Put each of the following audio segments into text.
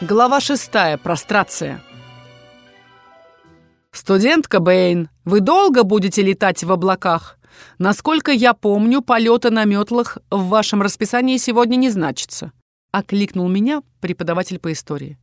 Глава шестая. Прострация. «Студентка Бэйн, вы долго будете летать в облаках? Насколько я помню, полеты на метлах в вашем расписании сегодня не значится», — окликнул меня преподаватель по истории.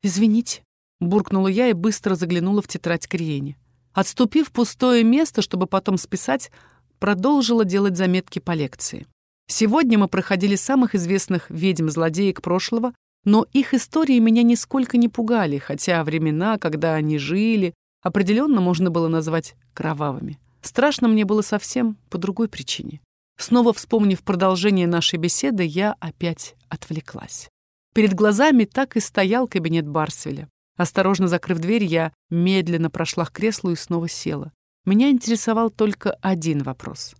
«Извините», — буркнула я и быстро заглянула в тетрадь Криени. Отступив пустое место, чтобы потом списать, продолжила делать заметки по лекции. Сегодня мы проходили самых известных ведьм-злодеек прошлого, но их истории меня нисколько не пугали, хотя времена, когда они жили, определенно можно было назвать кровавыми. Страшно мне было совсем по другой причине. Снова вспомнив продолжение нашей беседы, я опять отвлеклась. Перед глазами так и стоял кабинет Барсвеля. Осторожно закрыв дверь, я медленно прошла к креслу и снова села. Меня интересовал только один вопрос.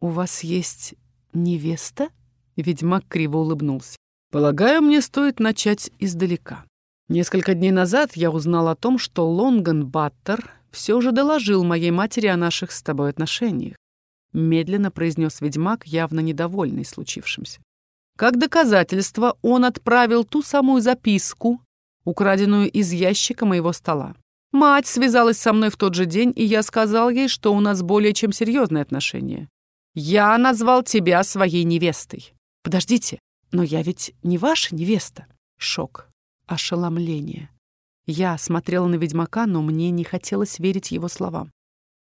«У вас есть невеста?» Ведьмак криво улыбнулся. «Полагаю, мне стоит начать издалека. Несколько дней назад я узнал о том, что Лонган Баттер все же доложил моей матери о наших с тобой отношениях. Медленно произнес ведьмак, явно недовольный случившимся. Как доказательство, он отправил ту самую записку, украденную из ящика моего стола. Мать связалась со мной в тот же день, и я сказал ей, что у нас более чем серьезные отношения. Я назвал тебя своей невестой. Подождите, но я ведь не ваша невеста. Шок, ошеломление. Я смотрела на ведьмака, но мне не хотелось верить его словам.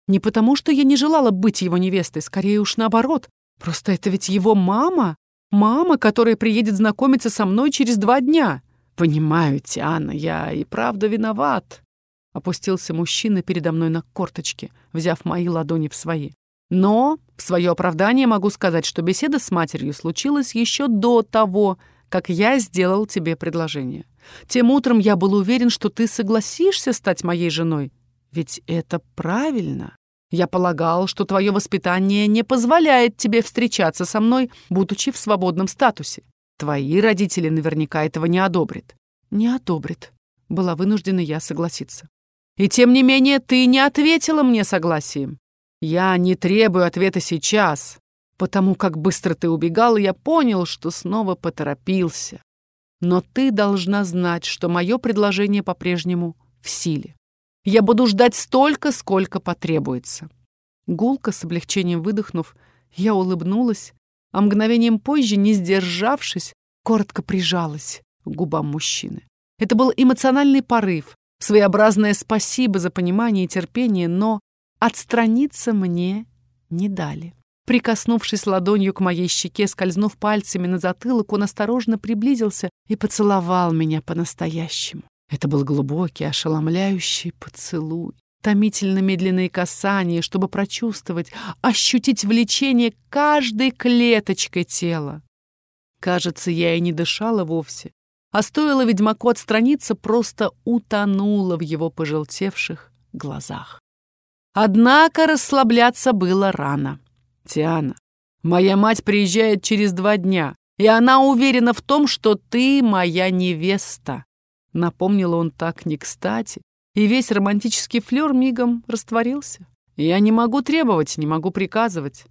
Не потому, что я не желала быть его невестой, скорее уж наоборот. Просто это ведь его мама. Мама, которая приедет знакомиться со мной через два дня. Понимаю, Тиана, я и правда виноват. Опустился мужчина передо мной на корточки, взяв мои ладони в свои. Но в свое оправдание могу сказать, что беседа с матерью случилась еще до того, как я сделал тебе предложение. Тем утром я был уверен, что ты согласишься стать моей женой. Ведь это правильно. Я полагал, что твое воспитание не позволяет тебе встречаться со мной, будучи в свободном статусе. Твои родители наверняка этого не одобрят. Не одобрят. Была вынуждена я согласиться. И тем не менее ты не ответила мне согласием. Я не требую ответа сейчас, Потому как быстро ты убегала, я понял, что снова поторопился. Но ты должна знать, что мое предложение по-прежнему в силе. Я буду ждать столько, сколько потребуется». Гулко, с облегчением выдохнув, я улыбнулась, а мгновением позже, не сдержавшись, коротко прижалась к губам мужчины. Это был эмоциональный порыв, своеобразное спасибо за понимание и терпение, но отстраниться мне не дали. Прикоснувшись ладонью к моей щеке, скользнув пальцами на затылок, он осторожно приблизился и поцеловал меня по-настоящему. Это был глубокий, ошеломляющий поцелуй. Томительно медленные касания, чтобы прочувствовать, ощутить влечение каждой клеточкой тела. Кажется, я и не дышала вовсе, а стоило ведьмаку отстраниться, просто утонула в его пожелтевших глазах. Однако расслабляться было рано. Тиана, моя мать приезжает через два дня, и она уверена в том, что ты моя невеста. Напомнил он так не кстати, и весь романтический флёр мигом растворился. Я не могу требовать, не могу приказывать.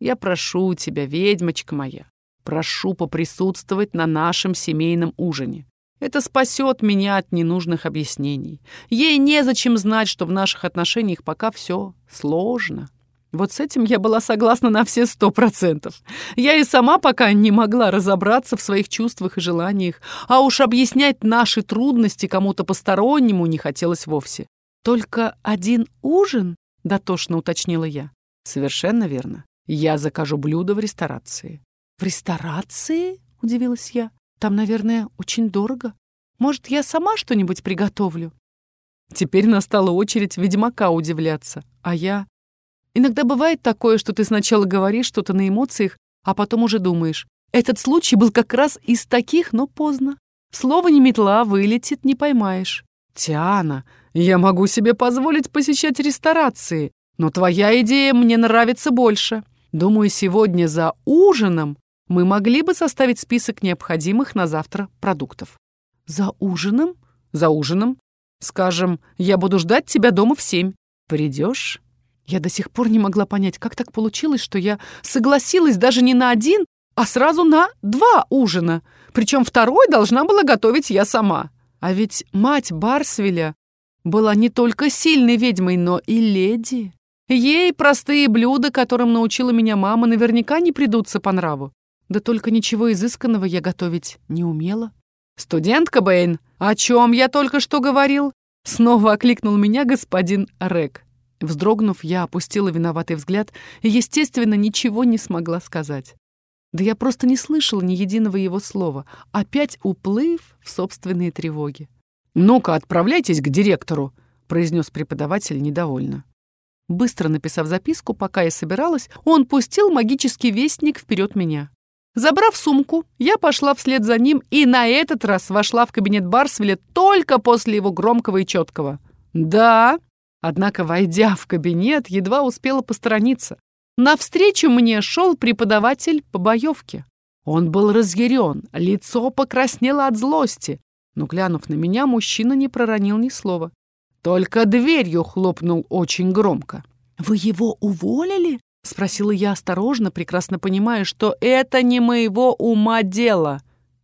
Я прошу тебя, ведьмочка моя, прошу поприсутствовать на нашем семейном ужине. Это спасет меня от ненужных объяснений. Ей незачем знать, что в наших отношениях пока все сложно. Вот с этим я была согласна на все сто процентов. Я и сама пока не могла разобраться в своих чувствах и желаниях, а уж объяснять наши трудности кому-то постороннему не хотелось вовсе. «Только один ужин?» — дотошно уточнила я. «Совершенно верно. Я закажу блюдо в ресторации». «В ресторации?» — удивилась я. «Там, наверное, очень дорого. Может, я сама что-нибудь приготовлю?» Теперь настала очередь ведьмака удивляться, а я Иногда бывает такое, что ты сначала говоришь что-то на эмоциях, а потом уже думаешь. Этот случай был как раз из таких, но поздно. Слово не метла, вылетит, не поймаешь. Тиана, я могу себе позволить посещать ресторации, но твоя идея мне нравится больше. Думаю, сегодня за ужином мы могли бы составить список необходимых на завтра продуктов. За ужином? За ужином. Скажем, я буду ждать тебя дома в семь. Придешь? Я до сих пор не могла понять, как так получилось, что я согласилась даже не на один, а сразу на два ужина. Причем второй должна была готовить я сама. А ведь мать Барсвеля была не только сильной ведьмой, но и леди. Ей простые блюда, которым научила меня мама, наверняка не придутся по нраву. Да только ничего изысканного я готовить не умела. «Студентка Бэйн, о чем я только что говорил?» Снова окликнул меня господин Рек. Вздрогнув, я опустила виноватый взгляд и, естественно, ничего не смогла сказать. Да я просто не слышала ни единого его слова, опять уплыв в собственные тревоги. «Ну-ка, отправляйтесь к директору», — произнес преподаватель недовольно. Быстро написав записку, пока я собиралась, он пустил магический вестник вперед меня. Забрав сумку, я пошла вслед за ним и на этот раз вошла в кабинет Барсвеля только после его громкого и четкого. «Да». Однако, войдя в кабинет, едва успела посторониться. Навстречу мне шел преподаватель по боевке. Он был разъярен, лицо покраснело от злости, но, глянув на меня, мужчина не проронил ни слова. Только дверью хлопнул очень громко. «Вы его уволили?» — спросила я осторожно, прекрасно понимая, что это не моего ума дело.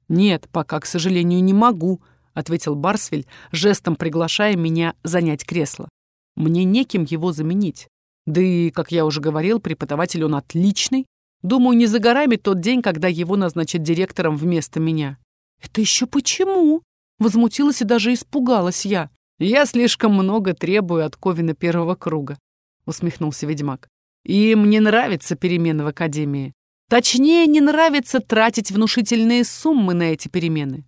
«Нет, пока, к сожалению, не могу», — ответил Барсвель, жестом приглашая меня занять кресло. «Мне неким его заменить. Да и, как я уже говорил, преподаватель он отличный. Думаю, не за горами тот день, когда его назначат директором вместо меня». «Это еще почему?» — возмутилась и даже испугалась я. «Я слишком много требую от Ковина первого круга», — усмехнулся ведьмак. «И мне нравится перемены в Академии. Точнее, не нравится тратить внушительные суммы на эти перемены.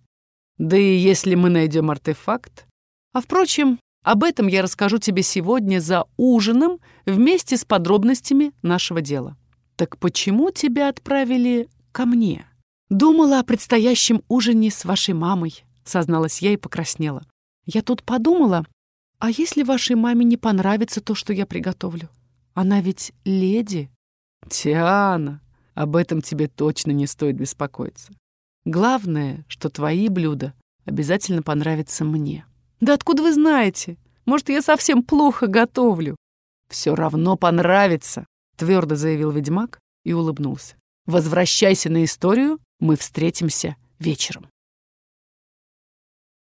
Да и если мы найдем артефакт... А впрочем, об этом я расскажу тебе сегодня за ужином вместе с подробностями нашего дела. Так почему тебя отправили ко мне? Думала о предстоящем ужине с вашей мамой, созналась я и покраснела. Я тут подумала, а если вашей маме не понравится то, что я приготовлю? Она ведь леди. Тиана, об этом тебе точно не стоит беспокоиться. Главное, что твои блюда обязательно понравятся мне. Да откуда вы знаете? Может, я совсем плохо готовлю? Все равно понравится, твердо заявил ведьмак и улыбнулся. Возвращайся на историю, мы встретимся вечером.